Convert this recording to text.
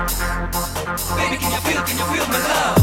Baby, can you feel, can you feel my love?